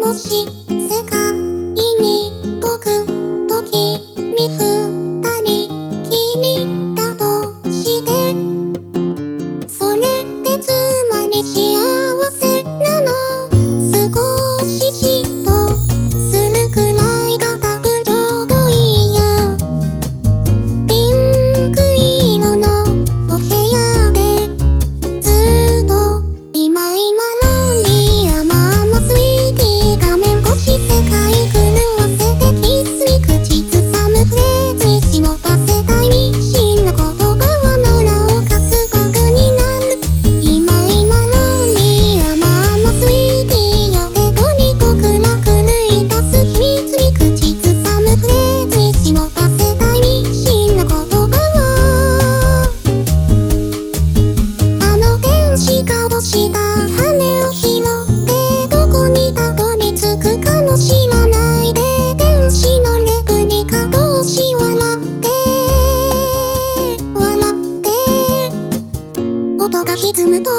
もし世界音が歪むと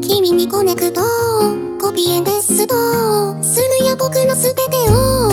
君にコネクトコピエですとするや僕の全てを